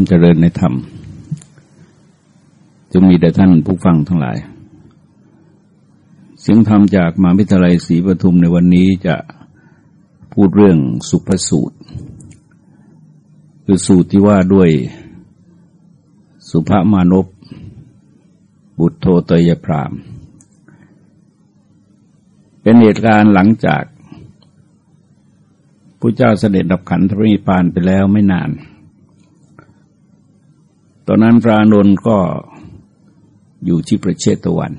ความเจริญในธรรมจึงมีแต่ท่านผู้ฟังทั้งหลาย เสียงธรรมจากมหาวิทยาลัยศรีปทุมในวันนี้จะพูดเรื่องสุภสูตร คือสูตรที่ว่าด้วยสุภามานพบุตรโทเตยพราม เป็นเหตุการณ์หลังจากพระเจ้าเสด็จดับขันธปริปานไปแล้วไม่นาน อนนั้นพระนนท์ก็อยู่ที่ประเชตวัน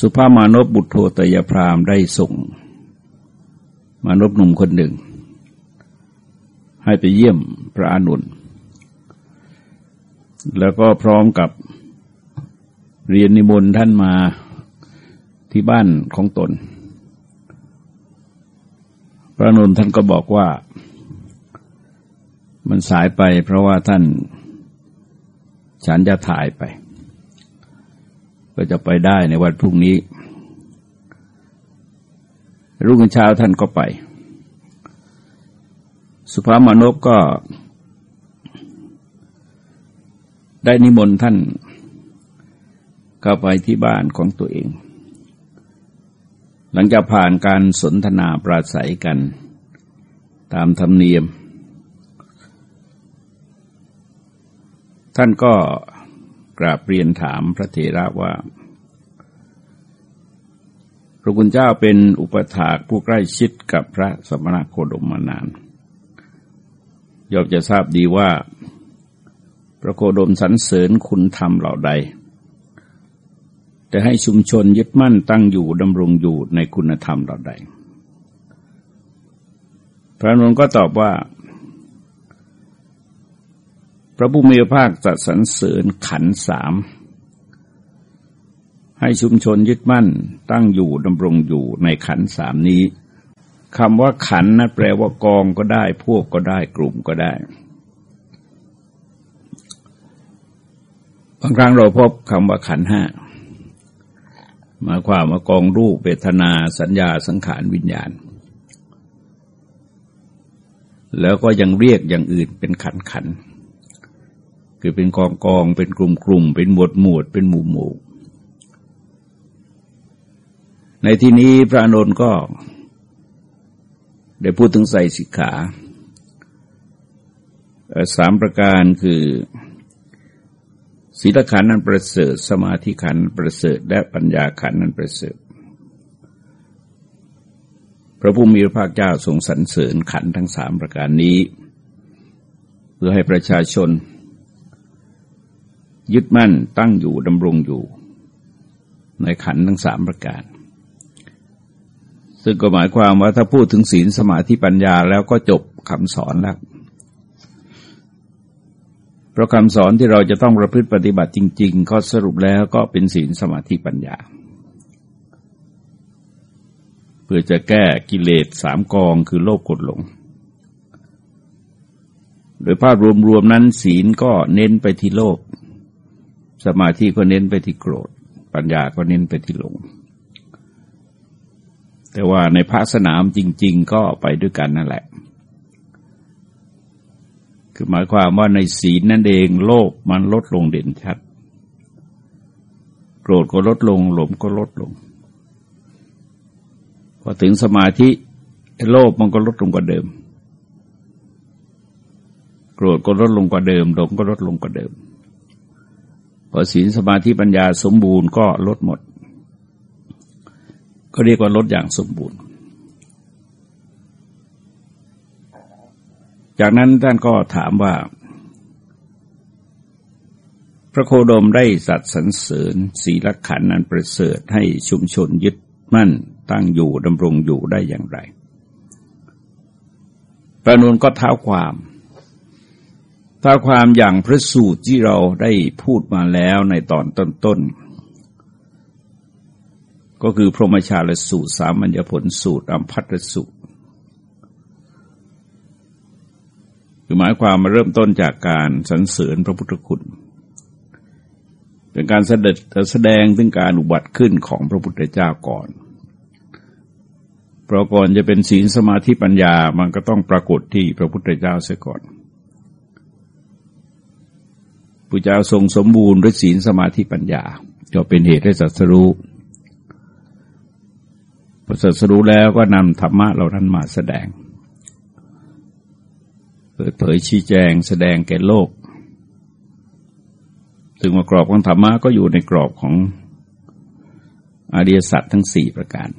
สุภามานพบุตรโทตยพรามได้ส่ง มานพหนุ่มคนหนึ่ง ให้ไปเยี่ยมพระอนุนแล้วก็พร้อมกับเรียนนิมนต์ท่านมาที่บ้านของตน พระนุนท่านก็บอกว่า มันสายไปเพราะว่าท่านฉันจะถ่ายไป ก็จะไปได้ในวันพรุ่งนี้ รุ่งเช้าท่านก็ไป สุภามานพก็ ได้นิมนต์ท่านเข้าไปที่บ้านของตัวเอง หลังจากผ่านการสนทนาปราศัยกัน ตามธรรมเนียม ท่านก็กราบเรียนถามพระเถระว่า พระคุณเจ้าเป็นอุปถากผู้ใกล้ชิดกับพระสมณโคดมมานานยอบจะทราบดีว่า พระโคดมสรรเสริญคุณธรรมเหล่าใด แต่ให้ชุมชนยึดมั่นตั้งอยู่ดำรงอยู่ในคุณธรรมเหล่าใด พระนนท์ก็ตอบว่า พระผู้มีพรภาคตรัสสรรเสริญขันสาม ให้ชุมชนยึดมั่นตั้งอยู่ดำรงอยู่ในขันสามนี้คำว่าขันนะั้นแปลว่ากองก็ได้ พวกก็ได้กลุ่มก็ได้บางครั้งเราพบคำว่าขันห้ามาความว่ากองรูปเวทนาสัญญาสังขารวิญญาณ แล้วก็ยังเรียกอย่างอื่นเป็นขันขัน คือเป็นกองกอง เป็นกลุ่มกลุ่ม เป็นหมวดหมวด เป็นหมู่หมู่ ในที่นี้พระนนท์ก็ ได้พูดถึงใส่สิกขาสามประการคือศีลขันนั้นประเสริฐ สมาธิขันประเสริฐ และปัญญาขันนั้นประเสริฐ พระผู้มีพระภาคเจ้าทรงสรรเสริญขันทั้งสามประการนี้ เพื่อให้ประชาชน ยึดมั่นตั้งอยู่ดำรงอยู่ ในขันทั้งสามประการ ซึ่งก็หมายความว่าถ้าพูดถึงศีลสมาธิปัญญาแล้วก็จบคำสอนแล้ว เพราะคำสอนที่เราจะต้องประพฤติปฏิบัติจริงๆก็สรุปแล้วก็เป็นศีลสมาธิปัญญา เพื่อจะแก้กิเลสสามกองคือโลภกดหลงโดยภาพรวมๆนั้นศีลก็เน้นไปที่โลภ สมาธิก็เน้นไปที่โกรธ ปัญญาก็เน้นไปที่หลง แต่ว่าในภาสนามจริง ๆ ก็ไปด้วยกันนั่นแหละ คือหมายความว่าในศีลนั่นเองโลภมันลดลงเด่นชัด โกรธก็ลดลง หลงก็ลดลง พอถึงสมาธิโลภมันก็ลดลงกว่าเดิม โกรธก็ลดลงกว่าเดิมหลงก็ลดลงกว่าเดิม พอศีลสมาธิปัญญาสมบูรณ์ก็ลดหมด ก็เรียกว่าลดอย่างสมบูรณ์ จากนั้นท่านก็ถามว่า พระโคดมได้สัตว์สรรเสริญศีลขันนันประเสริฐให้ชุมชนยึดมั่นตั้งอยู่ดำรงอยู่ได้อย่างไรประนุนก็เท้าความ ถ้าความอย่างพระสูตรที่เราได้พูดมาแล้วในตอนต้นๆ ก็คือพรหมชาลสูตร สามัญญผลสูตรอัมพัตสูตรคือหมายความมาเริ่มต้นจากการสรรเสริญพระพุทธคุณ เป็นการเสด็จแสดงถึงการอุบัติขึ้นของพระพุทธเจ้าก่อน เพราะก่อนจะเป็นศีลสมาธิปัญญามันก็ต้องปรากฏที่พระพุทธเจ้าเสียก่อน พระเจ้าทรงสมบูรณ์ด้วยศีลสมาธิปัญญา ก็เป็นเหตุให้สัตรู้พอสัตรู้แล้วก็นำธรรมะเหล่านั้นมาแสดง เปิดเผยชี้แจงแสดงแก่โลก ถึงว่ากรอบของธรรมะก็อยู่ในกรอบของอริยสัจทั้งสี่ประการ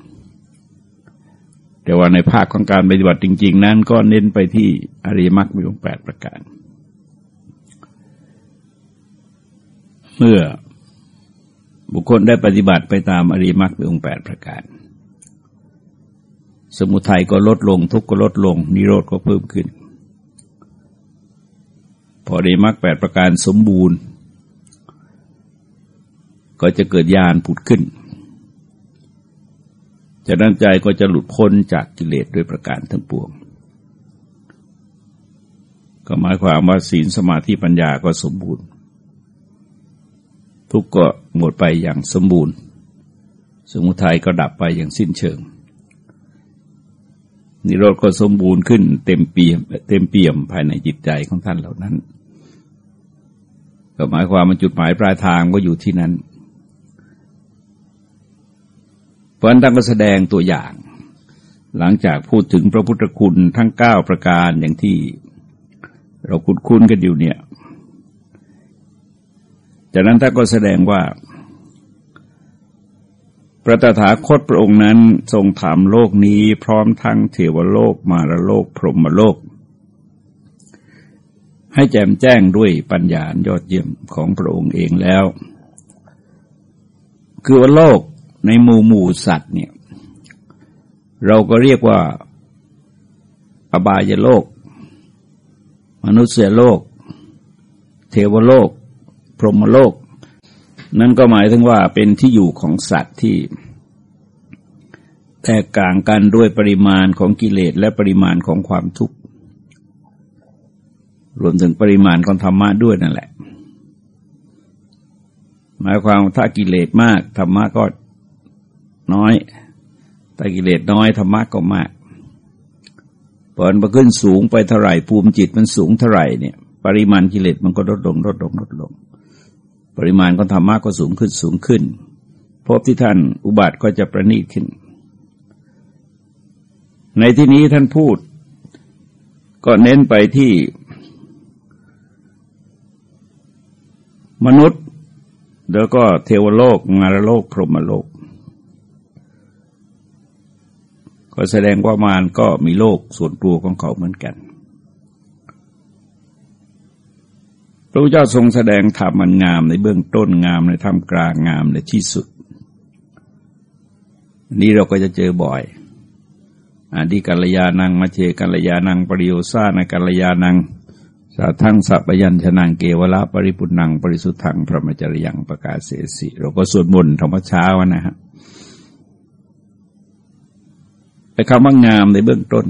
แต่ว่าในภาคของการปฏิบัติจริง ๆ นั้นก็เน้นไปที่อริยมรรคมีองค์แปดประการ เมื่อบุคคลได้ปฏิบัติไปตามอริยมรรคมีองค์แปดประการ สมุทัยก็ลดลงทุกข์ก็ลดลง นิโรธก็เพิ่มขึ้น พออริมรรคแปดประการสมบูรณ์ ก็จะเกิดญาณผุดขึ้นจากนั้นใจก็จะหลุดพ้นจากกิเลสด้วยประการทั้งปวง ก็หมายความว่าศีลสมาธิปัญญาก็สมบูรณ์ ทุกก็หมดไปอย่างสมบูรณ์ สมุทัยก็ดับไปอย่างสิ้นเชิง นิโรธก็สมบูรณ์ขึ้นเต็มเปี่ยมเต็มเปี่ยมภายในจิตใจของท่านเหล่านั้น ก็หมายความว่าจุดหมายปลายทางก็อยู่ที่นั้นเพราะนั้นท่านก็แสดงตัวอย่าง หลังจากพูดถึงพระพุทธคุณทั้งเก้าประการอย่างที่เราคุ้นคุ้นกันอยู่เนี่ย จากนั้นท่านก็แสดงว่า พระตถาคตพระองค์นั้นทรงถามโลกนี้ พร้อมทั้งเทวโลกมารโลกพรหมโลก ให้แจ่มแจ้งด้วยปัญญายอดเยี่ยมของพระองค์เองแล้ว คือว่าโลกในหมู่หมู่สัตว์เนี่ยเราก็เรียกว่าอบายโลก มนุษยโลก เทวโลก พรหมโลก นั่นก็หมายถึงว่าเป็นที่อยู่ของสัตว์ที่ แตกต่างกันด้วยปริมาณของกิเลสและปริมาณของความทุกข์รวมถึงปริมาณของธรรมะด้วยนั่นแหละ หมายความถ้ากิเลสมากธรรมะก็น้อยแต่กิเลสน้อยธรรมะก็มากพอมันขึ้นสูงไปเท่าไหร่ภูมิจิตมันสูงเท่าไหร่เนี่ย ปริมาณกิเลสมันก็ลดลงลดลงลดลง ปริมาณของธรรมะก็สูงขึ้นสูงขึ้นพบที่ท่านอุบัติก็จะประณีตขึ้น ในที่นี้ท่านพูด ก็เน้นไปที่ มนุษย์ แล้วก็เทวโลกงารโลก พรหมโลก ก็แสดงว่ามารก็มีโลกส่วนตัวของเขาเหมือนกัน ระพุทธเจ้าทรงแสดงธรรมมันงามในเบื้องต้นงามในท่ามกลางงามในที่สุด นี้เราก็จะเจอบ่อยอดีกัลยานังมาเชกัลยานังปริโยซาในกัลยานังสาทั้งสัพยัญชนะเกวละปริปุนัง ปริสุทธังพระมจริยังประกาศเสสิเราก็สวดมนต์ธรรมเช้านะฮะไอ้คำว่างามในเบื้องต้น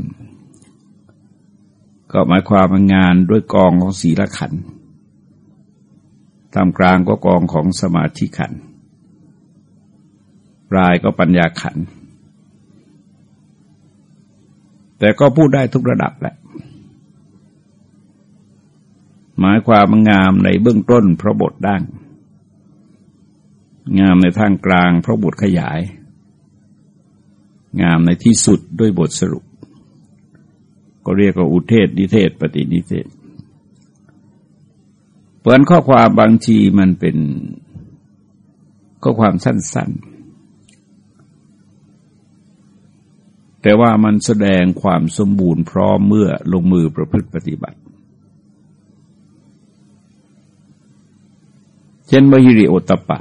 ก็หมายความว่างานด้วยกองของศีลขัน ตามกลางก็กองของสมาธิขันปลายก็ปัญญาขัน แต่ก็พูดได้ทุกระดับแหละ หมายความงามในเบื้องต้นพระบทด่างงามในทางกลางพระบทขยาย งามในที่สุดด้วยบทสรุป ก็เรียกว่าอุเทศนิเทศ ปฏินิเทศ เพราะข้อความบางทีมันเป็นข้อความสั้น ๆ แต่ว่ามันแสดงความสมบูรณ์พร้อมเมื่อลงมือประพฤติปฏิบัติ เช่นมหิริโอตปะ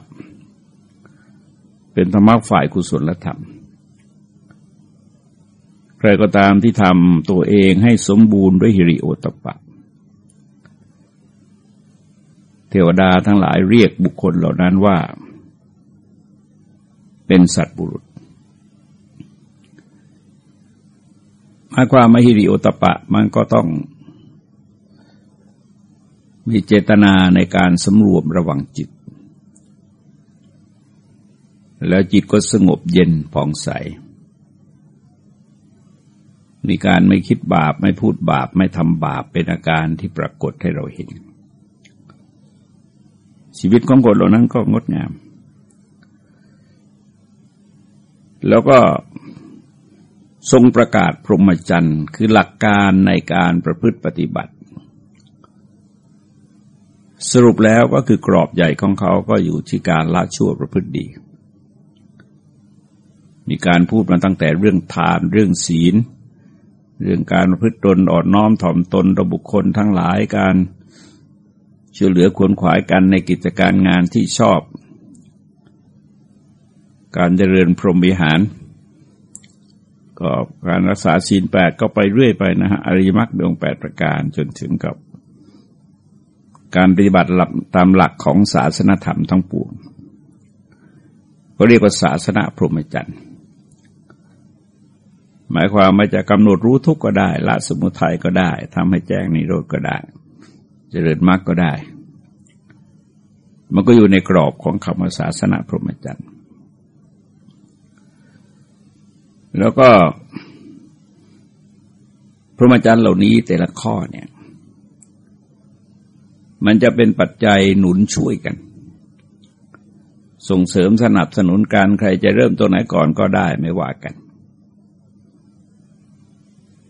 เป็นธรรมะฝ่ายกุศลธรรมใครก็ตามที่ทำตัวเองให้สมบูรณ์ด้วยหิริโอตปะ ทวดาทั้งหลายเรียกบุคคลเหล่านั้นว่า เป็นสัตว์บุรุษหมายความมาหิริโอตปะมันก็ต้อง มีเจตนาในการสำรวมระวังจิต แล้วจิตก็สงบเย็นผ่องใส มีการไม่คิดบาปไม่พูดบาปไม่ทำบาปเป็นอาการที่ปรากฏให้เราเห็น ชีวิตของคนเหล่านั้นก็งดงาม แล้วก็ทรงประกาศพรหมจรรย์คือหลักการในการประพฤติปฏิบัติ สรุปแล้วก็คือกรอบใหญ่ของเขาก็อยู่ที่การละชั่วประพฤติดี มีการพูดมาตั้งแต่เรื่องทานเรื่องศีล เรื่องการประพฤติตนอ่อนน้อมถ่อมตนระบุคคลทั้งหลายการ ช่วยเหลือควรขวายกันในกิจการงานที่ชอบ การเจริญพรหมวิหาร ก็การรักษาศีลแปดก็ไปเรื่อยไปนะฮะอริมรรคดวงแปดประการจนถึงกับ การปฏิบัติหลับตามหลักของศาสนธรรมทั้งปวงก็เรียกว่าศาสนาพรหมจรรย์หมายความว่าจะกำหนดรู้ทุกข์ก็ได้ ละสมุทัยก็ได้ทำให้แจ้งนิโรธก็ได้ เจริญมรรคก็ได้ มันก็อยู่ในกรอบของคำว่าศาสนาพรหมจรรย์แล้วก็พระมจรรย์เหล่านี้แต่ละข้อเนี่ย มันจะเป็นปัจจัยหนุนช่วยกัน ส่งเสริมสนับสนุนการใครจะเริ่มตัวไหนก่อนก็ได้ไม่ว่ากัน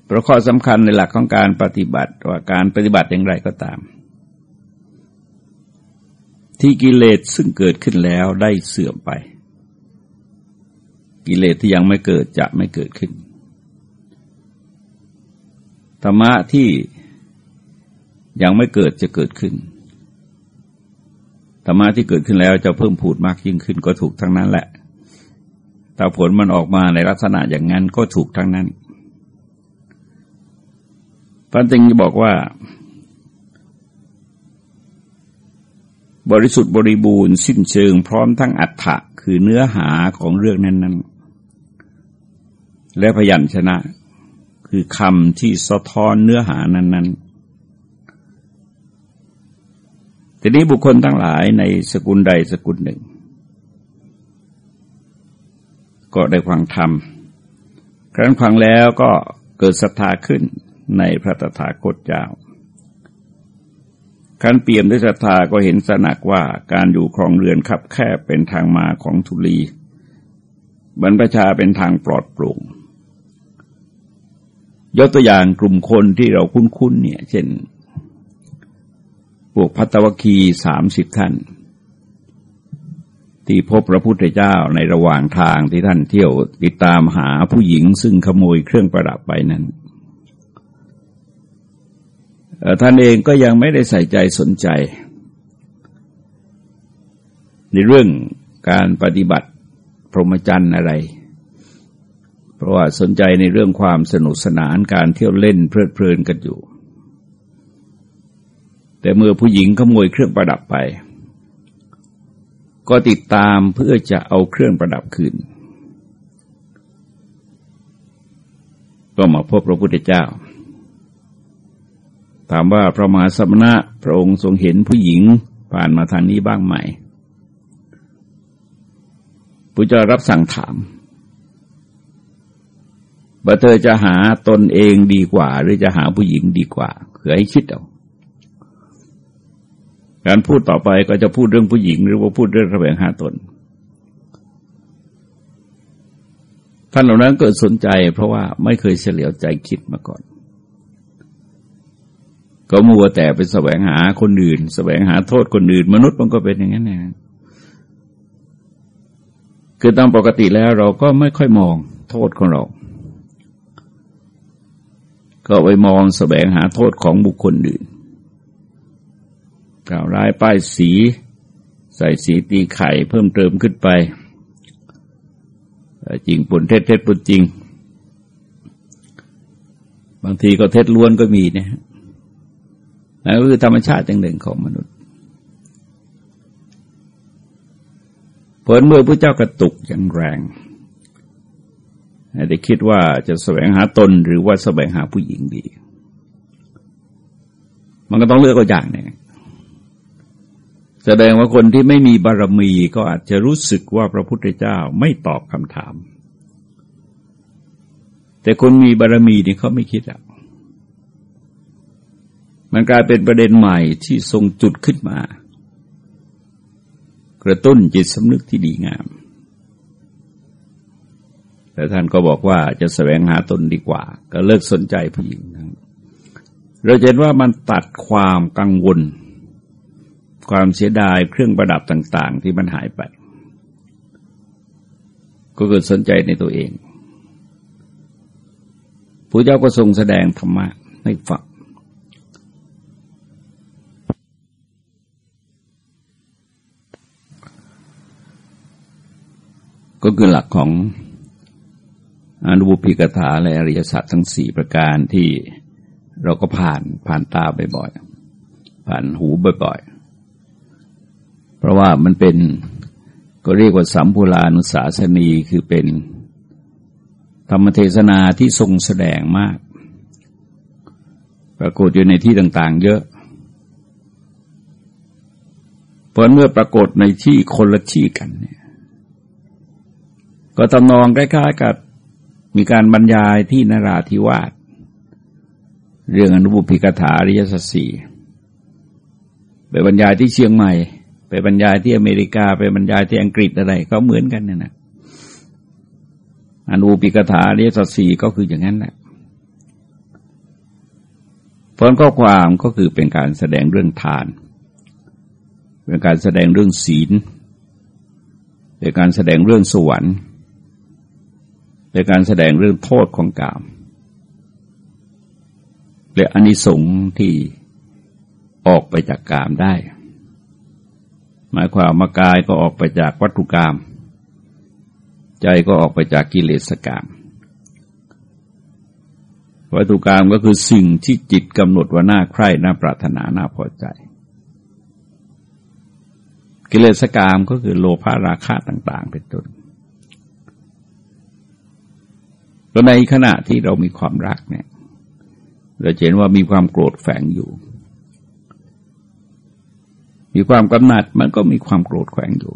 เพราะข้อสำคัญในหลักของการปฏิบัติว่าการปฏิบัติอย่างไรก็ตาม ที่กิเลสซึ่งเกิดขึ้นแล้วได้เสื่อมไป กิเลสที่ยังไม่เกิดจะไม่เกิดขึ้น ธรรมะที่ยังไม่เกิดจะเกิดขึ้น ธรรมะที่เกิดขึ้นแล้วจะเพิ่มพูดมากยิ่งขึ้นก็ถูกทั้งนั้นแหละ แต่ผลมันออกมาในลักษณะอย่างนั้นก็ถูกทั้งนั้นพันติงบอกว่า บริสุทธิ์บริบูรณ์สิ้นเชิงพร้อมทั้งอัฏฐะคือเนื้อหาของเรื่องนั้น ๆ และพยัญชนะ คือคำที่สะท้อนเนื้อหานั้น ๆ ทีนี้บุคคลทั้งหลายในสกุลใดสกุลหนึ่ง ก็ได้ฟังธรรม ครั้นฟังแล้วก็เกิดศรัทธาขึ้นในพระตถาคตเจ้า ครั้นเปี่ยมด้วยศรัทธาก็เห็นสนักว่าการอยู่ครองเรือนขับแคบเป็นทางมาของทุลี บรรพชาเป็นทางปลอดโปร่งยกตัวอย่างกลุ่มคนที่เราคุ้นๆเนี่ย เช่นพวกพัตวคีสามสิบท่าน ที่พบพระพุทธเจ้าในระหว่างทางที่ท่านเที่ยวติดตามหาผู้หญิงซึ่งขโมยเครื่องประดับไปนั้น ท่านเองก็ยังไม่ได้ใส่ใจสนใจ ในเรื่องการปฏิบัติพรหมจรรย์อะไร เพราะว่าสนใจในเรื่องความสนุกสนานการเที่ยวเล่นเพลิดเพลินกันอยู่ แต่เมื่อผู้หญิงขโมยเครื่องประดับไป ก็ติดตามเพื่อจะเอาเครื่องประดับคืน ก็มาพบพระพุทธเจ้า ถามว่าพระมหาสมณะพระองค์ทรงเห็นผู้หญิงผ่านมาทางนี้บ้างไหมพระเจ้ารับสั่งถามว่าเธอจะหาตนเองดีกว่า หรือจะหาผู้หญิงดีกว่าคือให้คิดเอาการพูดต่อไปก็จะพูดเรื่องผู้หญิง หรือว่าพูดเรื่องแสวงหาตน ท่านเหล่านั้นเกิดสนใจเพราะว่าไม่เคยเฉลียวใจคิดมาก่อน ก็มัวแต่ไปแสวงหาคนอื่น แสวงหาโทษคนอื่น มนุษย์มันก็เป็นอย่างนั้นนะคือตามปกติแล้วเราก็ไม่ค่อยมองโทษของเรา ก็ไปมองแสวงหาโทษของบุคคลอื่นกล่าวร้ายป้ายสี ใส่สีตีไข่เพิ่มเติมขึ้นไป จริงปุนเท็จเท็จปุนจริง บางทีก็เท็จล้วนก็มีนะ นั่นก็คือธรรมชาติอย่างหนึ่งของมนุษย์ผลเมื่อพระเจ้ากระตุกอย่างแรงได้คิดว่าจะแสวงหาตนหรือว่าแสวงหาผู้หญิงดี มันก็ต้องเลือกก็อย่างหนึ่งแสดงว่าคนที่ไม่มีบารมีก็อาจจะรู้สึกว่าพระพุทธเจ้าไม่ตอบคำถาม แต่คนมีบารรมีนี่เขาไม่คิดอะ มันกลายเป็นประเด็นใหม่ที่ทรงจุดขึ้นมา กระตุ้นจิตสำนึกที่ดีงาม แต่ท่านก็บอกว่าจะแสวงหาตนดีกว่า ก็เลิกสนใจผู้หญิงเราเห็นว่ามันตัดความกังวล ความเสียดายเครื่องประดับต่าง ๆ ที่มันหายไป ก็เกิดสนใจในตัวเองพระเจ้าก็ทรงแสดงธรรมะให้ฟัง ก็คือหลักของอนุบุพิกถาและอริยสัจทั้งสี่ประการที่เราก็ผ่านผ่านตาบ่อยๆ ผ่านหูบ่อยๆ เพราะว่ามันเป็นก็เรียกว่าสัมพูลานุสาสนีคือเป็นธรรมเทศนาที่ทรงแสดงมาก ปรากฏอยู่ในที่ต่างๆ เยอะ เพราะเมื่อปรากฏในที่คนละที่กันเนี่ย ก็ตำนองใกล้ๆกับมีการบรรยายที่นราธิวาสเรื่องอนุบุพิกถาริยสัสสีไปบรรยายที่เชียงใหม่ ไปบรรยายที่อเมริกา ไปบรรยายที่อังกฤษอะไร ก็เหมือนกันเนี่ยนะอนุปิกถาริยสัสสีก็คืออย่างนั้นแหละผลข้อความก็คือเป็นการแสดงเรื่องทาน เป็นการแสดงเรื่องศีล เป็นการแสดงเรื่องสวรรค์ เป็นการแสดงเรื่องโทษของกาม และอานิสงส์ที่ออกไปจากกามได้ หมายความมากายก็ออกไปจากวัตถุกรรมใจก็ออกไปจากกิเลสกรรมวัตถุกรรมก็คือสิ่งที่จิตกำหนดว่าน่าใคร่น่าปรารถนาน่าพอใจ กิเลสกรรมก็คือโลภะราคะต่าง ๆ เป็นต้น แล้วในขณะที่เรามีความรักเนี่ยเราเห็นว่ามีความโกรธแฝงอยู่ มีความกำหนัดมันก็มีความโกรธแฝงอยู่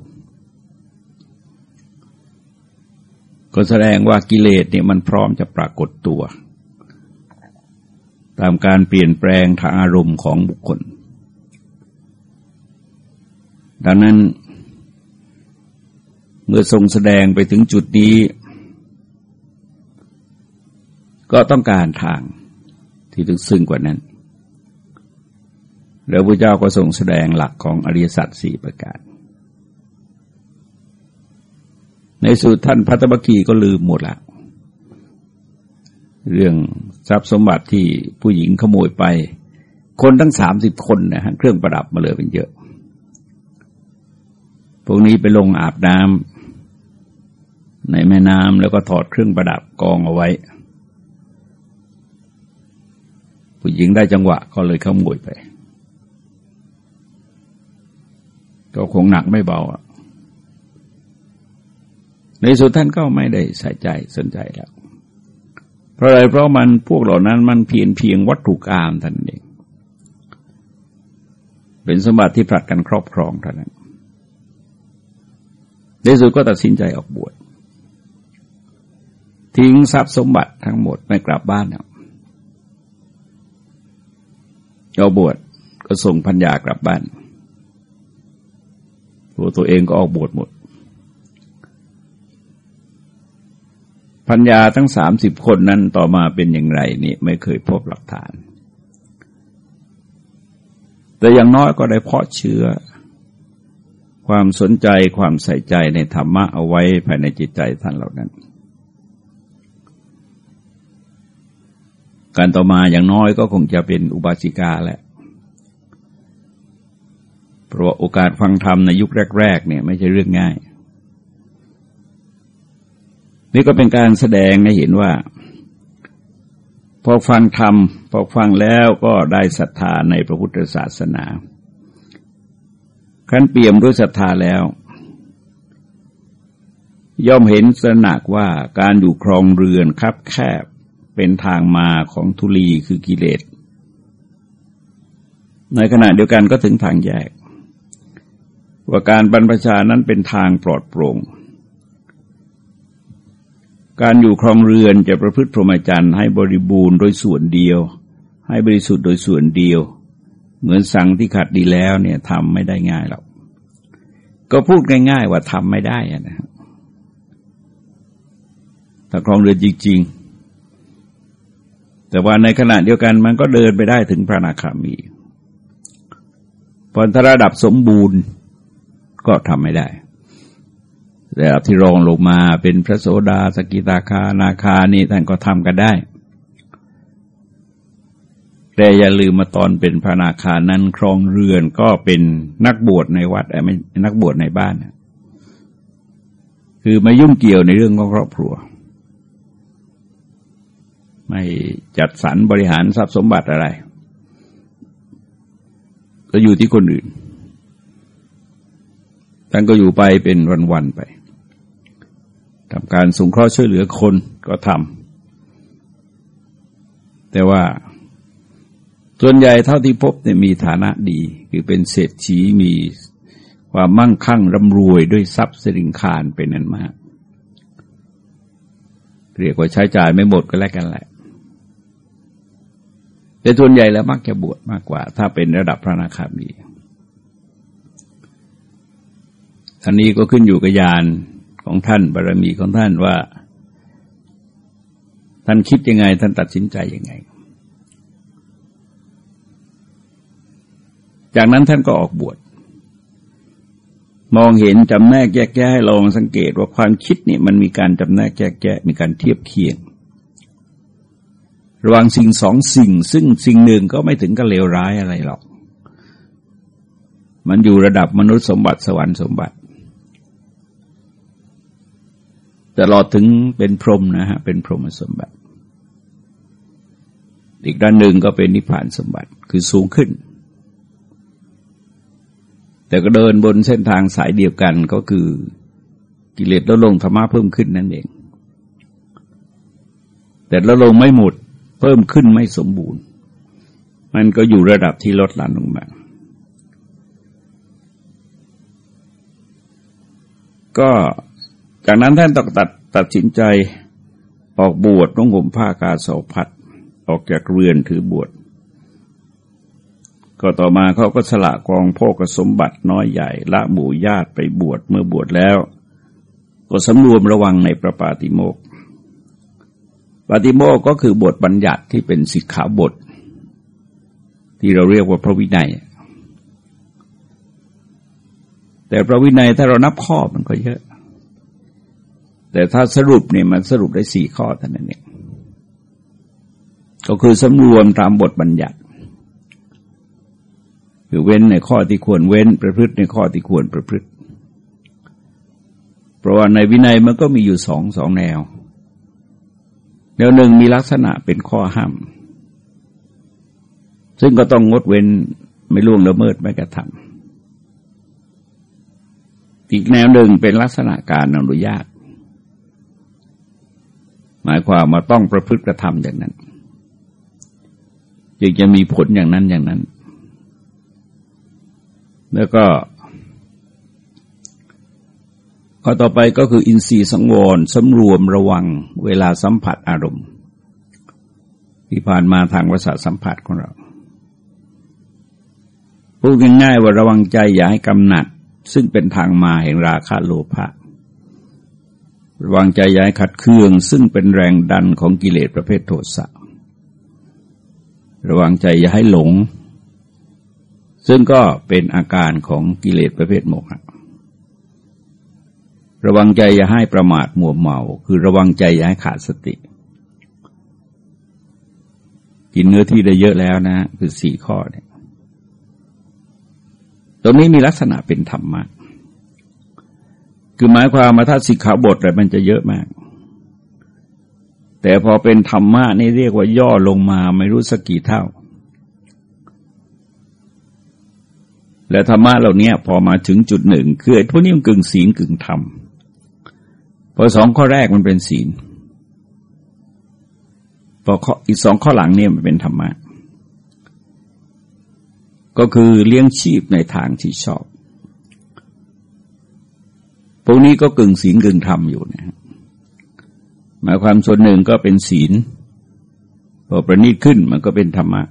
ก็แสดงว่ากิเลสเนี่ยมันพร้อมจะปรากฏตัว ตามการเปลี่ยนแปลงทางอารมณ์ของบุคคล ดังนั้นเมื่อทรงแสดงไปถึงจุดนี้ ก็ต้องการทางที่ลึกซึ้งกว่านั้น แล้วพระเจ้าก็ทรงแสดงหลักของอริยสัจสี่ประการ ในสุดท่านพัตบกีก็ลืมหมดละ เรื่องทรัพย์สมบัติที่ผู้หญิงขโมยไป คนทั้งสามสิบคนนะฮะเครื่องประดับมาเลยเป็นเยอะ พวกนี้ไปลงอาบน้ำในแม่น้ำแล้วก็ถอดเครื่องประดับกองเอาไว้ ผู้หญิงได้จังหวะก็เลยขโมยไป ก็คงหนักไม่เบาในสุดท่านก็ไม่ได้ใส่ใจสนใจแล้ว เพราะอะไรเพราะมันพวกเหล่านั้นมันเพียงเพียงวัตถุกรรมท่านเอง เป็นสมบัติที่ผลัดกันครอบครองเท่านั้นในสุดก็ตัดสินใจออกบวชทิ้งทรัพย์สมบัติทั้งหมดไม่กลับบ้านเนี่ย เอาบวชก็ส่งพัญญากลับบ้านตัวตัวเองก็ออกบวชหมด พัญญาทั้งสามสิบคนนั้นต่อมาเป็นอย่างไรนี่ไม่เคยพบหลักฐาน แต่อย่างน้อยก็ได้เพาะเชื้อ ความสนใจความใส่ใจในธรรมะเอาไว้ภายในจิตใจท่านเหล่านั้น การต่อมาอย่างน้อยก็คงจะเป็นอุบาสิกาแหละเพราะโอกาสฟังธรรมในยุคแรก ๆ เนี่ยไม่ใช่เรื่องง่าย นี่ก็เป็นการแสดงให้เห็นว่า พอฟังธรรม พอฟังแล้วก็ได้ศรัทธาในพระพุทธศาสนาขั้นเปี่ยมด้วยศรัทธาแล้ว ย่อมเห็นสนักว่าการอยู่ครองเรือนคับแคบ เป็นทางมาของทุลีคือกิเลส ในขณะเดียวกันก็ถึงทางแยก ว่าการบรรพชานั้นเป็นทางปลอดโปร่ง การอยู่ครองเรือนจะประพฤติพรหมจรรย์ให้บริบูรณ์โดยส่วนเดียว ให้บริสุทธิ์โดยส่วนเดียว เหมือนสั่งที่ขัดดีแล้วเนี่ยทำไม่ได้ง่ายหรอกก็พูดง่าย ๆ ว่าทำไม่ได้นะครับถ้าครองเรือนจริง ๆ แต่ว่าในขณะเดียวกันมันก็เดินไปได้ถึงพระนาคามีพอถ้าระดับสมบูรณ์ก็ทำไม่ได้แต่ที่รองลงมาเป็นพระโสดาสกิตาคานาคานี่ท่านก็ทำกันได้ แต่อย่าลืมมาตอนเป็นพระนาคานั้นครองเรือนก็เป็นนักบวชในวัดไม่นักบวชในบ้าน คือม่ยุ่งเกี่ยวในเรื่องของครอบครัว ไม่จัดสรรบริหารทรัพย์สมบัติอะไรก็อยู่ที่คนอื่นท่านก็อยู่ไปเป็นวันๆไปทำการสงเคราะห์ช่วยเหลือคนก็ทำแต่ว่าส่วนใหญ่เท่าที่พบเนี่ยมีฐานะดี คือเป็นเศรษฐีมีความมั่งคั่งร่ำรวยด้วยทรัพย์สินคารเป็นนั้นมาก เรียกว่าใช้จ่ายไม่หมดก็แล้วกันแหละ แต่ส่วนใหญ่แล้วมักจะบวชมากกว่า ถ้าเป็นระดับพระนาคามีอันนี้ก็ขึ้นอยู่กับญาณของท่านบารรมีของท่านว่า ท่านคิดยังไง ท่านตัดสินใจยังไง จากนั้นท่านก็ออกบวชมองเห็นจำแนกแยกแยะให้ลองสังเกตว่าความคิดนี่มันมีการจำแนกแยกแยะมีการเทียบเคียง ระหว่างสิ่งสองสิ่ง ซึ่งสิ่งหนึ่งก็ไม่ถึงกับเลวร้ายอะไรหรอก มันอยู่ระดับมนุษย์สมบัติสวรรค์สมบัติตลอดถึงเป็นพรหมนะฮะเป็นพรหมสมบัติ อีกด้านหนึ่งก็เป็นนิพพานสมบัติคือสูงขึ้น แต่ก็เดินบนเส้นทางสายเดียวกันก็คือกิเลสลดลงธรรมะเพิ่มขึ้นนั่นเอง แต่ลดลงไม่หมด เพิ่มขึ้นไม่สมบูรณ์ มันก็อยู่ระดับที่ลดหลั่นลงมาก็จากนั้นท่านต้องตัดตัดสินใจออกบวชต้องห่มผ้ากาสาวพัดออกจากเรือนถือบวชก็ต่อมาเขาก็สละกองพ่อกสมบัติน้อยใหญ่ ละหมู่ญาติไปบวชเมื่อบวชแล้ว ก็สำรวมระวังในประปาติโมก ปาติโมกก็คือบทบัญญัติที่เป็นสิกขาบท ที่เราเรียกว่าพระวินัย แต่พระวินัยถ้าเรานับข้อมันก็เยอะ แต่ถ้าสรุปเนี่ยมันสรุปได้สี่ข้อเท่านั้นเองก็คือสำรวมตามบทบัญญัติคือเว้นในข้อที่ควรเว้น ประพฤติในข้อที่ควรประพฤติ เพราะว่าในวินัยมันก็มีอยู่สองสองแนว แนวหนึ่งมีลักษณะเป็นข้อห้าม ซึ่งก็ต้องงดเว้นไม่ล่วงละเมิดไม่กระทำอีกแนวหนึ่งเป็นลักษณะการอนุญาต หมายความมาต้องประพฤติกระทำอย่างนั้นจึงจะมีผลอย่างนั้นอย่างนั้น แล้วก็ ข้อต่อไปก็คืออินทรีย์สังวรสำรวมระวังเวลาสัมผัสอารมณ์ ที่ผ่านมาทางประสาทสัมผัสของเราพูดง่ายๆว่าระวังใจอย่าให้กำหนัด ซึ่งเป็นทางมาแห่งราคะโลภะระวังใจอย้ายขัดเคือง ซึ่งเป็นแรงดันของกิเลสประเภทโทสะระวังใจอย่าให้หลง ซึ่งก็เป็นอาการของกิเลสประเภทโมหะ ระวังใจอย่าให้ประมาทมัวเมา คือระวังใจอย่าให้ขาดสติ กินเนื้อที่ได้เยอะแล้วนะ คือสี่ข้อเนี่ยตรงนี้มีลักษณะเป็นธรรมะ คือหมายความมาถ้าสิกขาบทอะไรมันจะเยอะมาก แต่พอเป็นธรรมะนี่เรียกว่าย่อลงมาไม่รู้สักกี่เท่า และธรรมะเหล่านี้พอมาถึงจุดหนึ่งคือพวกนี้มันกึ่งศีลกึ่งธรรม พอสองข้อแรกมันเป็นศีลพอข้ออีกสองข้อหลังเนี่ยมันเป็นธรรมะ ก็คือเลี้ยงชีพในทางที่ชอบพวกนี้ก็กึ่งศีลกึ่งธรรมอยู่นะหมายความส่วนหนึ่งก็เป็นศีลพอประณีตขึ้นมันก็เป็นธรรมะ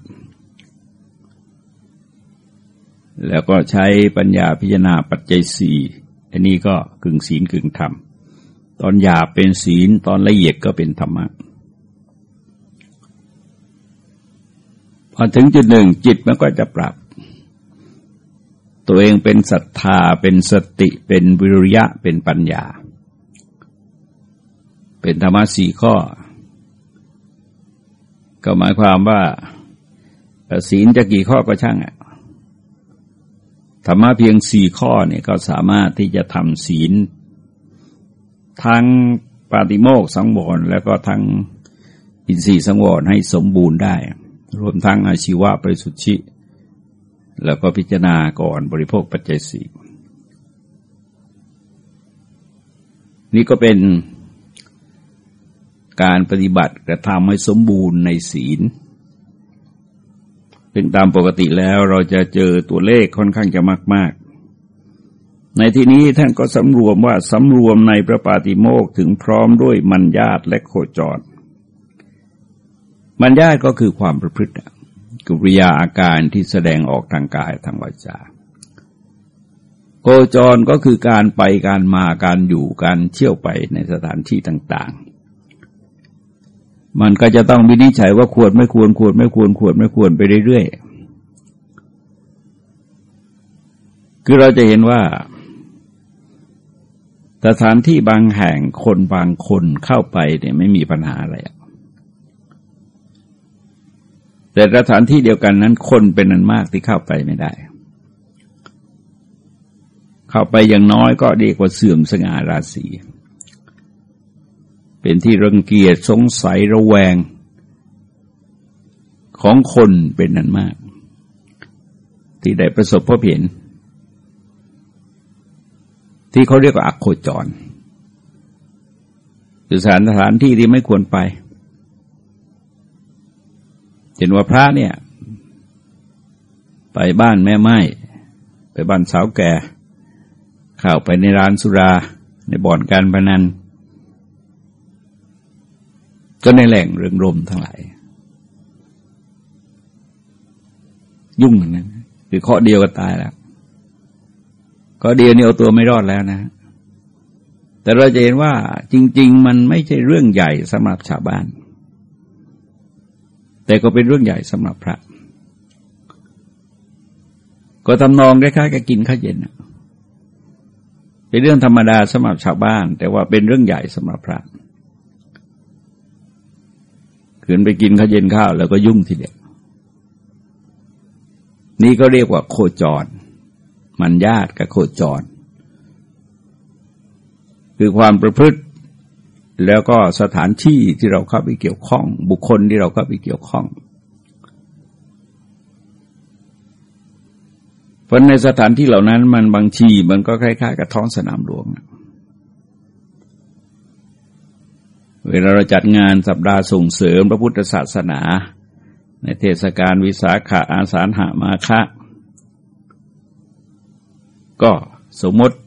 แล้วก็ใช้ปัญญาพิจารณาปัจจัยสี่อันนี้ก็กึ่งศีลกึ่งธรรม ตอนหยาบเป็นศีล ตอนละเอียดก็เป็นธรรมะพอถึงจุดหนึ่งจิตมันก็จะปรับ ตัวเองเป็นศรัทธา เป็นสติ เป็นวิริยะ เป็นปัญญา เป็นธรรมะสี่ข้อ ก็หมายความว่าศีลจะกี่ข้อก็ช่างอะธรรมะเพียงสี่ข้อเนี่ยก็สามารถที่จะทำศีล ทั้งปาติโมกสังวรแล้วก็ทั้งอินทรีย์สังวรให้สมบูรณ์ได้ รวมทั้งอาชีวะปริสุทธิแล้วก็พิจารณาก่อนบริโภคปัจจัยสี่นี่ก็เป็นการปฏิบัติกระทำให้สมบูรณ์ในศีลเป็นตามปกติแล้วเราจะเจอตัวเลขค่อนข้างจะมากมาก ในที่นี้ท่านก็สำรวมว่าสำรวมในพระปาติโมกถึงพร้อมด้วยมัญญาตและโคจร มัญญาตก็คือความประพฤติกิริยาอาการที่แสดงออกทางกายทางวาจาโคจรก็คือการไปการมาการอยู่การเที่ยวไปในสถานที่ต่าง ๆ มันก็จะต้องวินิจฉัยว่าควรไม่ควรควรไม่ควรควรไม่ควรไปเรื่อยๆคือเราจะเห็นว่า สถานที่บางแห่งคนบางคนเข้าไปเนี่ยไม่มีปัญหาอะไรแต่สถานที่เดียวกันนั้น คนเป็นนันมากที่เข้าไปไม่ได้ เข้าไปอย่างน้อยก็ดีกว่าเสื่อมสง่าราศีเป็นที่รังเกียจสงสัยระแวง ของคนเป็นนันมาก ที่ได้ประสบพบเห็น ที่เขาเรียกว่าอักโคจรคือสถานสถานที่ที่ไม่ควรไป เห็นว่าพระเนี่ย ไปบ้านแม่ไม้ไปบ้านสาวแก่เข้าไปในร้านสุราในบ่อนการพนัน ก็ในแหล่งเรืองรมทั้งหลาย ยุ่งนั้น คือเคาะเดียวก็ตายแล้ว ก็เดียวนี่เอาตัวไม่รอดแล้วนะ แต่เราจะเห็นว่าจริง ๆ มันไม่ใช่เรื่องใหญ่สำหรับชาวบ้าน แต่ก็เป็นเรื่องใหญ่สำหรับพระ ก็ทำนองคล้ายๆกับกินข้าวเย็นเป็นเรื่องธรรมดาสำหรับชาวบ้าน แต่ว่าเป็นเรื่องใหญ่สำหรับพระขืนไปกินข้าวเย็นข้าวแล้วก็ยุ่งทีเดียวนี่ก็เรียกว่าโคจร มันญาติกับโคจร คือความประพฤติ แล้วก็สถานที่ที่เราเข้าไปเกี่ยวข้อง บุคคลที่เราเข้าไปเกี่ยวข้อง เพราะในสถานที่เหล่านั้นมันบางทีมันก็คล้ายๆ กับท้องสนามหลวงเวลาเราจัดงานสัปดาห์ส่งเสริมพระพุทธศาสนา ในเทศกาลวิสาขาอาสาหามาคะ ก็สมมติ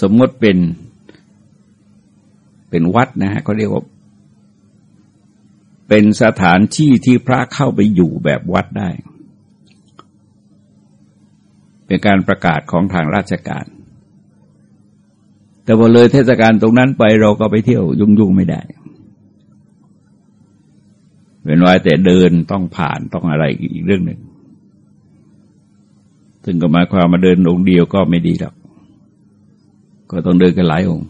สมมติเป็นเป็นวัดนะฮะเขาเรียกว่าเป็นสถานที่ที่พระเข้าไปอยู่แบบวัดได้ เป็นการประกาศของทางราชการ แต่พอเลยเทศกาลตรงนั้นไปเราก็ไปเที่ยวยุ่งๆไม่ได้เป็นไว้แต่เดินต้องผ่านต้องอะไรอีกเรื่องหนึ่ง ถึงก็หมายความมาเดินองค์เดียวก็ไม่ดีหรอก ก็ต้องเดินกันหลายองค์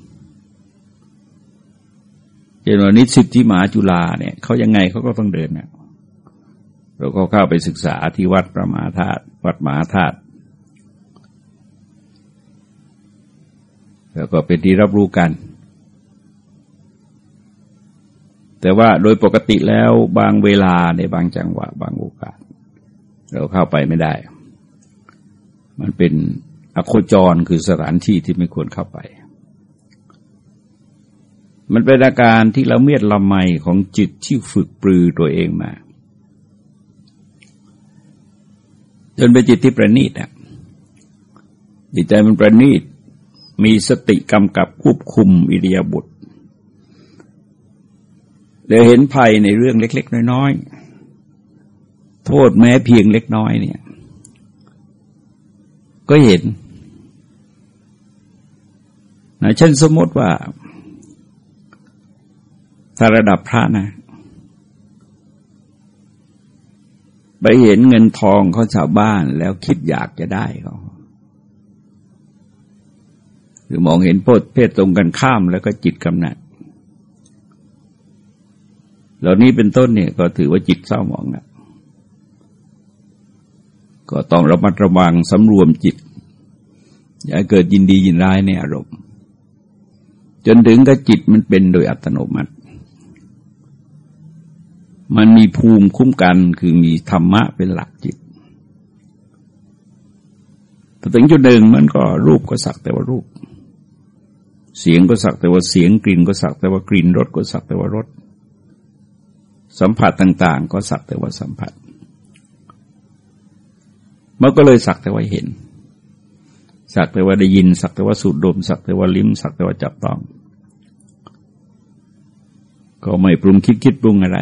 เช่นวันนี้สิทธิมหาจุฬาเนี่ยเขายังไงเขาก็ต้องเดินเนี่ยเราก็เข้าไปศึกษาที่วัดประมาธาตุวัดมหาธาตุแล้วก็เป็นที่รับรู้กัน แต่ว่าโดยปกติแล้วบางเวลาในบางจังหวะ บางโอกาส เราเข้าไปไม่ได้ มันเป็นอโคจรคือสถานที่ที่ไม่ควรเข้าไป มันเป็นอาการที่ละเมียดละไมของจิตที่ฝึกปรือตัวเองมา จนเป็นจิตที่ประณีตอะจิตใจมันประณีต มีสติกำกับควบคุมอิริยาบถเดี๋ยวเห็นภัยในเรื่องเล็ก ๆ น้อย ๆ โทษแม้เพียงเล็กน้อยเนี่ย ก็เห็นนะเช่นสมมติว่าถ้าระดับพระนะ ไปเห็นเงินทองเขาชาวบ้านแล้วคิดอยากจะได้เขาหรือมองเห็นโพดเพศตรงกันข้ามแล้วก็จิตกำหนัดเหล่านี้เป็นต้นเนี่ยก็ถือว่าจิตเศร้าหมองนะ ก็ต้องระมัดระวังสำรวมจิต อย่าเกิดยินดียินร้ายในอารมณ์ จนถึงกับจิตมันเป็นโดยอัตโนมัติ มันมีภูมิคุ้มกันคือมีธรรมะเป็นหลักจิตพอถึงจุดหนึ่งมันก็รูปก็สักแต่ว่ารูป เสียงก็สักแต่ว่าเสียงกลิ่นก็สักแต่ว่ากลิ่นรสก็สักแต่ว่ารสสัมผัสต่าง ๆ ก็สักแต่ว่าสัมผัส มันก็เลยสักแต่ว่าเห็น สักแต่ว่าได้ยิน สักแต่ว่าสูดดม สักแต่ว่าลิ้ม สักแต่ว่าจับต้อง ก็ไม่ปรุงคิดคิดปรุงอะไร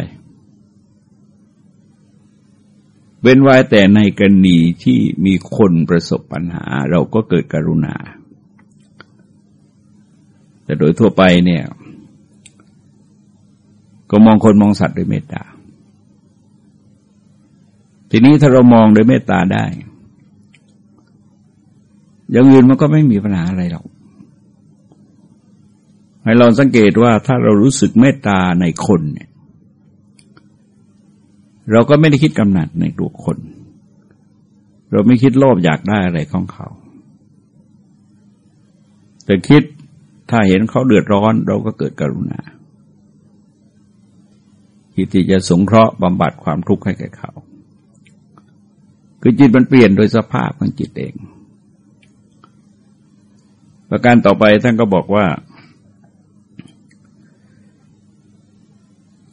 เว้นไว้แต่ในกรณีที่มีคนประสบปัญหา เราก็เกิดกรุณา แต่โดยทั่วไปเนี่ยก็มองคนมองสัตว์ด้วยเมตตา ทีนี้ถ้าเรามองโดยเมตตาได้ อย่างอื่นมันก็ไม่มีปัญหาอะไรหรอกให้เราสังเกตว่าถ้าเรารู้สึกเมตตาในคนเนี่ย เราก็ไม่ได้คิดกำหนัดในตัวคน เราไม่คิดโลภอยากได้อะไรของเขา แต่คิดถ้าเห็นเขาเดือดร้อน เราก็เกิดกรุณาคิดที่จะสงเคราะห์บำบัดความทุกข์ให้แก่เขา คือจิตมันเปลี่ยนโดยสภาพของจิตเอง ประการต่อไปท่านก็บอกว่า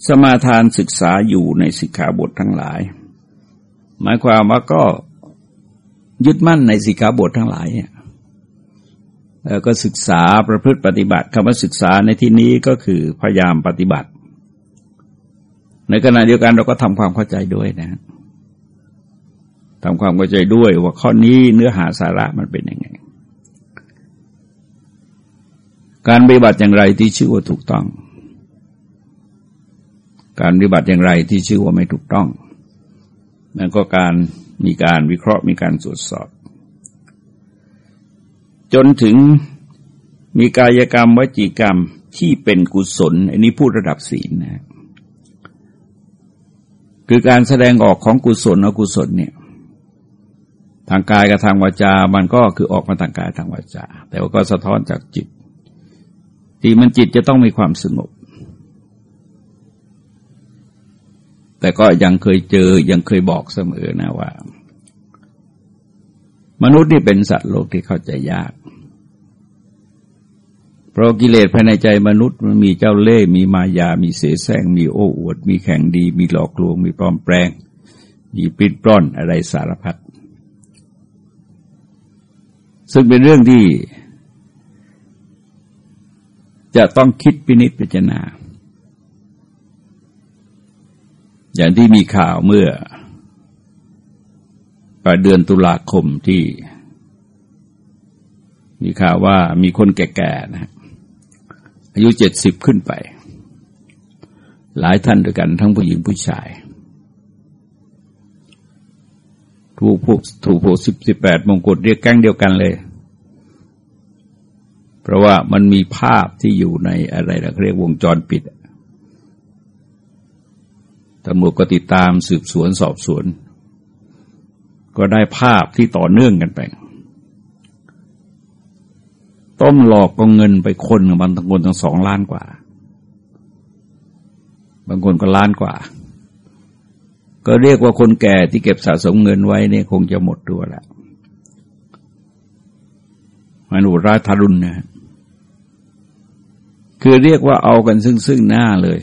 สมาทานศึกษาอยู่ในสิกขาบททั้งหลาย หมายความว่าก็ยึดมั่นในสิกขาบททั้งหลายเนี่ยแล้วก็ศึกษาประพฤติปฏิบัติคำว่าศึกษาในที่นี้ก็คือพยายามปฏิบัติ ในขณะเดียวกันเราก็ทำความเข้าใจด้วยนะทำความเข้าใจด้วยว่าข้อนี้เนื้อหาสาระมันเป็นยังไง การปฏิบัติอย่างไรที่ชื่อว่าถูกต้อง การปฏิบัติอย่างไรที่ชื่อว่าไม่ถูกต้องนั่นก็การมีการวิเคราะห์มีการตรวจสอบ จนถึงมีกายกรรมวจีกรรมที่เป็นกุศล อันนี้พูดระดับศีลนะคือการแสดงออกของกุศลอกุศลเนี่ยทางกายกับทางวาจา มันก็คือออกมาทางกายทางวาจา แต่ว่าก็สะท้อนจากจิต ที่มันจิตจะต้องมีความสงบ แต่ก็ยังเคยเจอยังเคยบอกเสมอนะว่า มนุษย์นี่เป็นสัตว์โลกที่เข้าใจยาก เพราะกิเลสภายในใจมนุษย์มันมีเจ้าเล่ห์มีมายา มีเสแสร้งมีโอ้อวด มีแข่งดี มีหลอกลวง มีปลอมแปลง มีปิดปล้อนอะไรสารพัดซึ่งเป็นเรื่องที่ จะต้องคิดพินิจพิจารณา อย่างที่มีข่าวเมื่อปลายเดือนตุลาคมที่ มีข่าวว่ามีคนแก่ๆนะอายุเจ็ดสิบขึ้นไป หลายท่านด้วยกันทั้งผู้หญิงผู้ชายถูกพวกถูกพวกสิบสิบแปดมงกุฎเรียกแก๊งเดียวกันเลย เพราะว่ามันมีภาพที่อยู่ในอะไรเราเรียกวงจรปิดตำรวจก็ติดตามสืบสวนสอบสวน ก็ได้ภาพที่ต่อเนื่องกันไป ต้มหลอกก็เงินไปคนบางคนตั้งสองล้านกว่า บางคนก็ล้านกว่า ก็เรียกว่าคนแก่ที่เก็บสะสมเงินไว้เนี่ยคงจะหมดตัวแล้วมันอุราทารุณนะ คือเรียกว่าเอากันซึ่งซึ่งหน้าเลย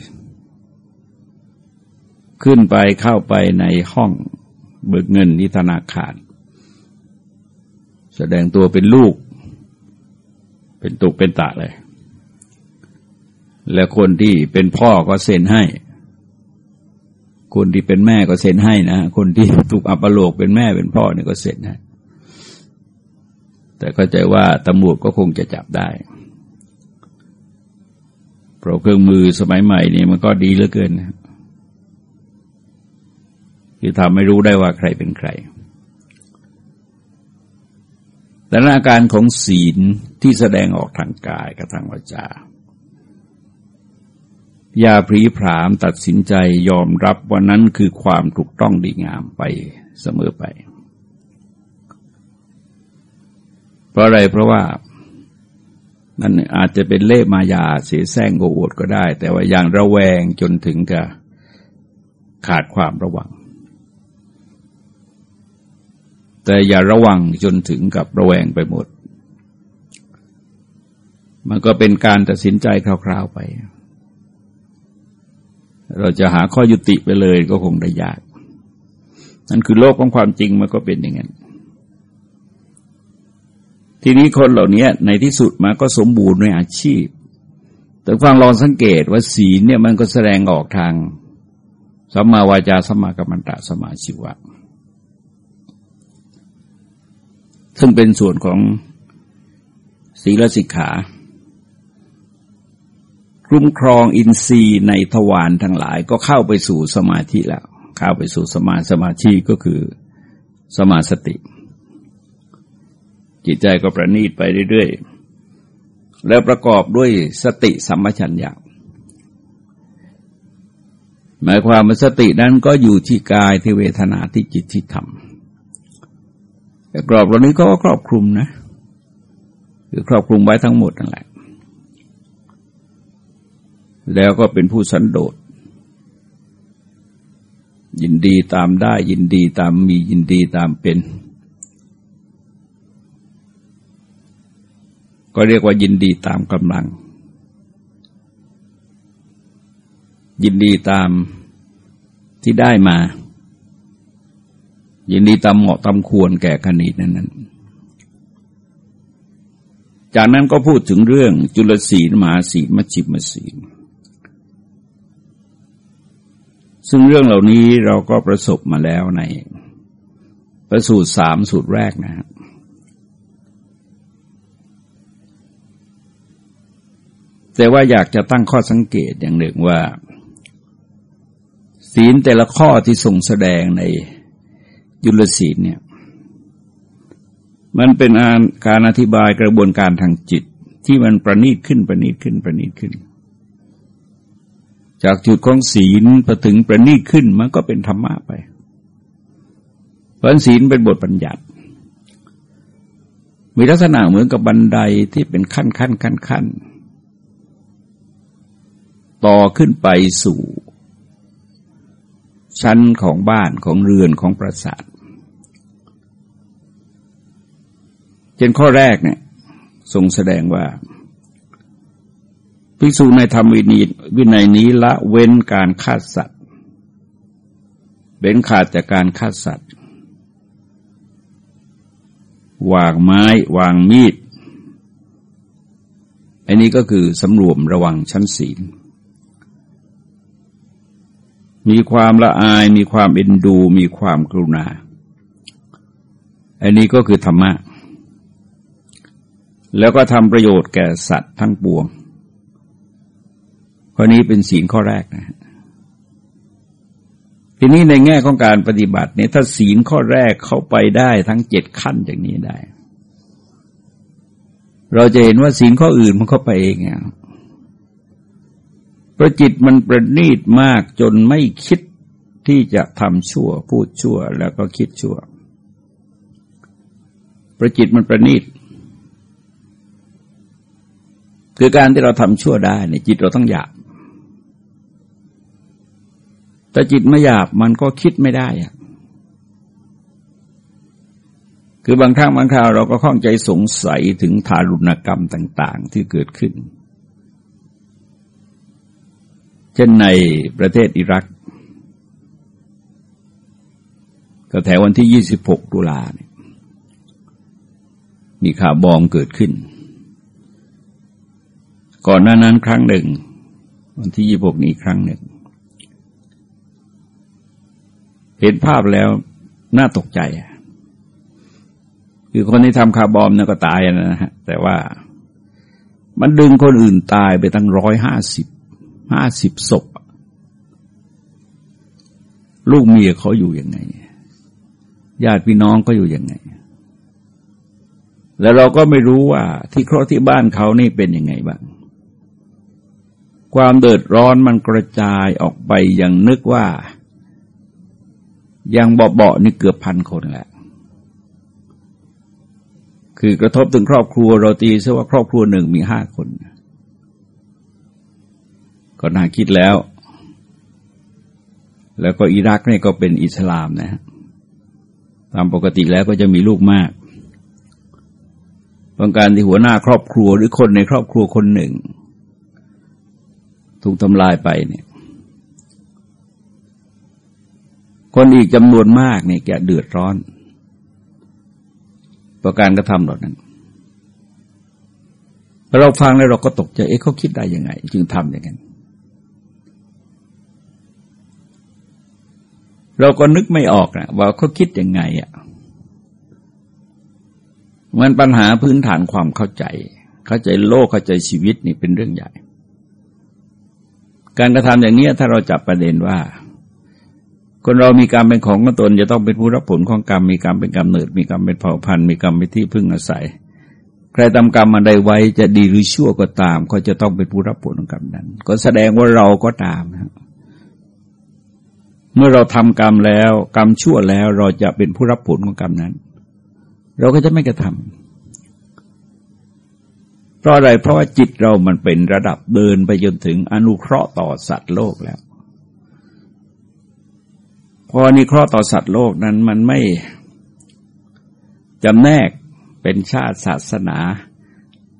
ขึ้นไปเข้าไปในห้องเบิกเงินที่ธนาคาร แสดงตัวเป็นลูก เป็นตุกเป็นตะเลย และคนที่เป็นพ่อก็เซ็นให้ คนที่เป็นแม่ก็เซ็นให้นะ คนที่ถูกอัปโลกเป็นแม่เป็นพ่อเนี่ยก็เซ็นให้แต่เข้าใจว่าตำรวจก็คงจะจับได้ เพราะเครื่องมือสมัยใหม่นี่มันก็ดีเหลือเกินนะที่ทำให้รู้ได้ว่าใครเป็นใคร แต่อาการของศีลที่แสดงออกทางกายกับทางวาจาอย่าพรีผามตัดสินใจยอมรับว่านั้นคือความถูกต้องดีงามไปเสมอไป เพราะอะไรเพราะว่า มันอาจจะเป็นเล่มายาเสียแซงโกอวดก็ได้ แต่ว่าอย่างระแวงจนถึงกับขาดความระวัง แต่อย่าระวังจนถึงกับระแวงไปหมด มันก็เป็นการตัดสินใจคราวๆไป เราจะหาข้อยุติไปเลยก็คงได้ยาก นั่นคือโลกของความจริงมันก็เป็นอย่างนั้น ทีนี้คนเหล่านี้ในที่สุดมาก็สมบูรณ์ในอาชีพ แต่ฟังลองสังเกตว่าศีลเนี่ยมันก็แสดงออกทางสัมมาวาจาสัมมากัมมันตะสัมมาชีวะ ซึ่งเป็นส่วนของศีลสิกขาคุ้มครองอินทรีย์ในทวารทั้งหลายก็เข้าไปสู่สมาธิแล้ว เข้าไปสู่สมาสมาธิก็คือสมาสติ จิตใจก็ประณีตไปเรื่อยๆ แล้วประกอบด้วยสติสัมปชัญญะหมายความว่าสตินั้นก็อยู่ที่กายที่เวทนาที่จิตที่ธรรมแต่กรอบเหล่านี้ก็ครอบคลุมนะคือครอบคลุมไว้ทั้งหมดนั่นแหละ แล้วก็เป็นผู้สันโดษยินดีตามได้ยินดีตามมียินดีตามเป็น ก็เรียกว่ายินดีตามกำลัง ยินดีตามที่ได้มา ยินดีตามเหมาะตามควรแก่ขณีนั้นนั้นจากนั้นก็พูดถึงเรื่องจุลศีลมหาศีลมัชฌิมศีลซึ่งเรื่องเหล่านี้เราก็ประสบมาแล้วในประสูตรสามสูตรแรกนะครับ แต่ว่าอยากจะตั้งข้อสังเกตอย่างหนึ่งว่า ศีลแต่ละข้อที่ทรงแสดงในยุลศีลเนี่ย มันเป็นการอธิบายกระบวนการทางจิตที่มันประณีตขึ้นประณีตขึ้นประณีตขึ้น จากจุดของศีลพอถึงประณีตขึ้นมันก็เป็นธรรมะไปเพราะศีลเป็นบทบัญญัติ มีลักษณะเหมือนกับบันไดที่เป็นขั้นขั้นขั้นขั้น ต่อขึ้นไปสู่ ชั้นของบ้านของเรือนของปราสาทเช่นข้อแรกเนี่ยทรงแสดงว่าภิกษุในธรรมวินีวินัยนี้ละเว้นการฆ่าสัตว์เว้นขาดจากการฆ่าสัตว์วางไม้วางมีด อันนี้ก็คือสำรวมระวังชั้นศีล มีความละอาย มีความเอ็นดู มีความกรุณา อันนี้ก็คือธรรมะ แล้วก็ทำประโยชน์แก่สัตว์ทั้งปวงข้อนี้เป็นศีลข้อแรกนะทีนี้ในแง่ของการปฏิบัติเนี่ยถ้าศีลข้อแรกเข้าไปได้ทั้งเจ็ดขั้นอย่างนี้ได้ เราจะเห็นว่าศีลข้ออื่นมันเข้าไปเองอะ ประจิตมันประณีตมากจนไม่คิดที่จะทำชั่ว พูดชั่วแล้วก็คิดชั่วประจิตมันประณีตคือการที่เราทำชั่วได้เนี่ยจิตเราต้องหยาบแต่จิตไม่หยาบมันก็คิดไม่ได้อะคือบางครั้งบางคราวเราก็ข้องใจสงสัยถึงทารุณกรรมต่าง ๆ ที่เกิดขึ้น เช่นในประเทศอิรักก็แถววันที่ยี่สิบหกตุลาเนี่ยมีข่าวบอมเกิดขึ้น ก่อนหน้านั้นครั้งหนึ่ง วันที่ยี่บกนี้ครั้งหนึ่ง เห็นภาพแล้วน่าตกใจ คือคนที่ทำคาร์บอมเนี่ยก็ตายนะฮะ แต่ว่ามันดึงคนอื่นตายไปตั้งร้อยห้าสิบ ห้าสิบศพ ลูกเมียเขาอยู่ยังไง ญาติพี่น้องก็อยู่ยังไง แล้วเราก็ไม่รู้ว่าที่ครอบที่บ้านเขานี่เป็นยังไงบ้าง ความเดือดร้อนมันกระจายออกไปอย่างนึกว่ายังเบาๆนี่เกือบพันคนแหละ คือกระทบถึงครอบครัวเราตีซะว่าครอบครัวหนึ่งมีห้าคน ก็น่าคิดแล้ว แล้วก็อิรักเนี่ยก็เป็นอิสลามนะฮะตามปกติแล้วก็จะมีลูกมากบางการที่หัวหน้าครอบครัวหรือคนในครอบครัวคนหนึ่ง ถูกทำลายไปเนี่ย คนอีกจำนวนมากเนี่ยแกเดือดร้อนประการกระทำเหล่านั้นเราฟังแล้วเราก็ตกใจ เอ๊ะเขาคิดได้ยังไง จึงทำอย่างนั้น เราก็นึกไม่ออกนะว่าเขาคิดยังไงอะมันปัญหาพื้นฐานความเข้าใจ เข้าใจโลกเข้าใจชีวิตนี่เป็นเรื่องใหญ่ การกระทำอย่างนี้ถ้าเราจับประเด็นว่า คนเรามีกรรมเป็นของตน จะต้องเป็นผู้รับผลของกรรม มีกรรมเป็นกรรมเนิด มีกรรมเป็นเผ่าพันธุ์ มีกรรมเป็นที่พึ่งอาศัย ใครทำกรรมมาใดไว้จะดีหรือชั่วก็ตาม ก็จะต้องเป็นผู้รับผลของกรรมนั้น ก็แสดงว่าเราก็ตามนะ เมื่อเราทำกรรมแล้ว กรรมชั่วแล้วเราจะเป็นผู้รับผลของกรรมนั้น เราก็จะไม่กระทำเพราะอะไรเพราะว่าจิตเรามันเป็นระดับเดินไปจนถึงอนุเคราะห์ต่อสัตว์โลกแล้ว พออนุเคราะห์ต่อสัตว์โลกนั้นมันไม่จำแนกเป็นชาติศาสนา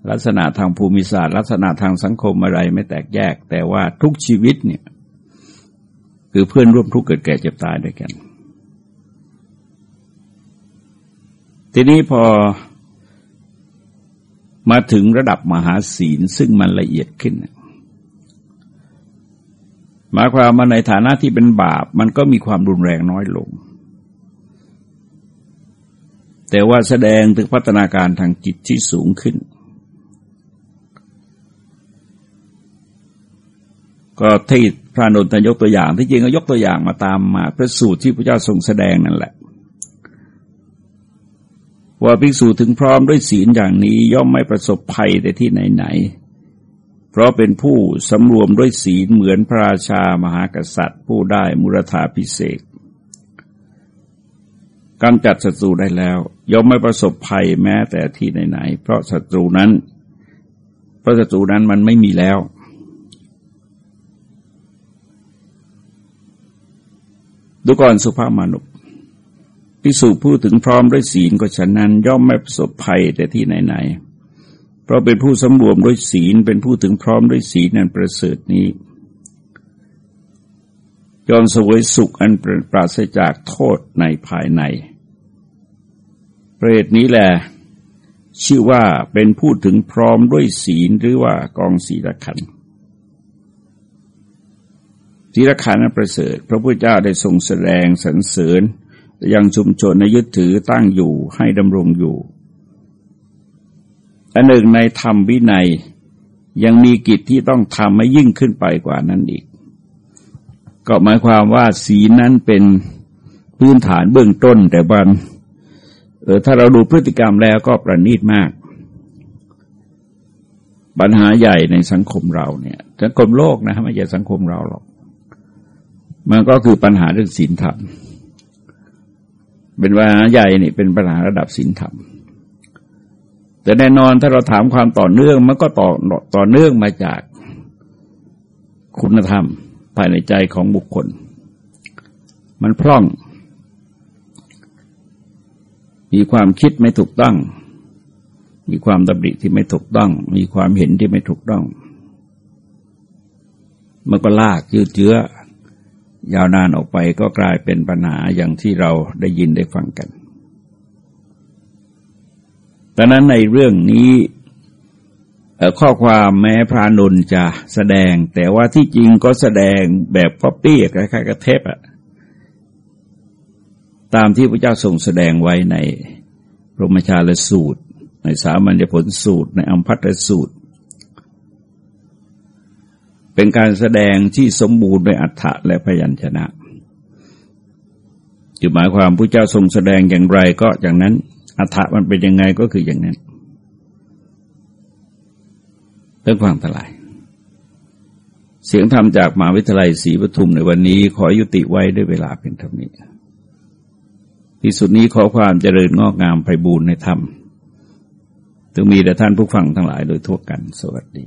ลักษณะทางภูมิศาสตร์ ลักษณะทางสังคมอะไรไม่แตกแยก แต่ว่าทุกชีวิตเนี่ย คือเพื่อนร่วมทุกข์เกิดแก่เจ็บตายด้วยกัน ทีนี้พอมาถึงระดับมหาศีลซึ่งมันละเอียดขึ้นหมายความว่าในฐานะที่เป็นบาป มันก็มีความรุนแรงน้อยลง แต่ว่าแสดงถึงพัฒนาการทางจิตที่สูงขึ้น ก็ที่ พระนนทยกตัวอย่าง ที่จริงก็ยกตัวอย่างมาตามมาพระสูตรที่พระเจ้าทรงแสดงนั่นแหละ ว่าภิกษุถึงพร้อมด้วยศีลอย่างนี้ย่อมไม่ประสบภัยแต่ที่ไหนๆ เพราะเป็นผู้สำรวมด้วยศีลเหมือนพระราชามหากษัตริย์ ผู้ได้มุรธาพิเศษกำจัดศัตรูได้แล้ว ย่อมไม่ประสบภัยแม้แต่ที่ไหนๆ เพราะศัตรูนั้น เพราะศัตรูนั้นมันไม่มีแล้ว ดูก่อนสุภาพมนุษย์ภิกษุพูดถึงพร้อมด้วยศีลก็ฉะนั้น ย่อมไม่ประสบภัยแต่ที่ไหนๆเพราะเป็นผู้สำรวมด้วยศีลเป็นผู้ถึงพร้อมด้วยศีลนั้นประเสริฐนี้ยอมสวยสุขอันปราศจากโทษในภายใน เปรตนี้แหละชื่อว่าเป็นผู้ถึงพร้อมด้วยศีลหรือว่ากองศีลขัน ศีลขันนั้นประเสริฐ พระพุทธเจ้าได้ทรงแสดงสรรเสริญยังชุมชนในยึดถือตั้งอยู่ให้ดำรงอยู่อันหนึ่งในธรรมวินัยยังมีกิจที่ต้องทำให้ยิ่งขึ้นไปกว่านั้นอีก ก็หมายความว่าศีลนั้นเป็นพื้นฐานเบื้องต้นแต่บันเออถ้าเราดูพฤติกรรมแล้วก็ประณีตมาก ปัญหาใหญ่ในสังคมเราเนี่ย สังคมโลกนะไม่ใช่สังคมเราหรอก มันก็คือปัญหาเรื่องศีลธรรม เป็นปัญหาใหญ่นี่เป็นปัญหาระดับศีลธรรม แต่แน่นอนถ้าเราถามความต่อเนื่องมันก็ต่อต่อเนื่องมาจากคุณธรรมภายในใจของบุคคล มันพร่อง มีความคิดไม่ถูกต้อง มีความดำริที่ไม่ถูกต้อง มีความเห็นที่ไม่ถูกต้อง มันก็ลากยืดเยื้อ ยาวนานออกไปก็กลายเป็นปัญหาอย่างที่เราได้ยินได้ฟังกันดังนั้นในเรื่องนี้ข้อความแม้พระนนจะแสดง แต่ว่าที่จริงก็แสดงแบบก๊อปปี้คล้ายๆกับเทปอะตามที่พระเจ้าทรงแสดงไว้ในพรหมชาลสูตร ในสามัญญผลสูตร ในอัมพัตสูตร เป็นการแสดงที่สมบูรณ์ด้วยอัฏฐะและพยัญชนะคือหมายความพระเจ้าทรงแสดงอย่างไรก็อย่างนั้นอัฏฐะมันเป็นยังไงก็คืออย่างนั้นเรื่องความทลาย เสียงธรรมจากมหาวิทยาลัยศรีปทุมในวันนี้ขอยุติไว้ด้วยเวลาเป็นเท่านี้ที่สุดนี้ขอความเจริญงอกงามไพบูรณ์ในธรรมต้องมีแต่ท่านผู้ฟังทั้งหลายโดยทั่วกันสวัสดี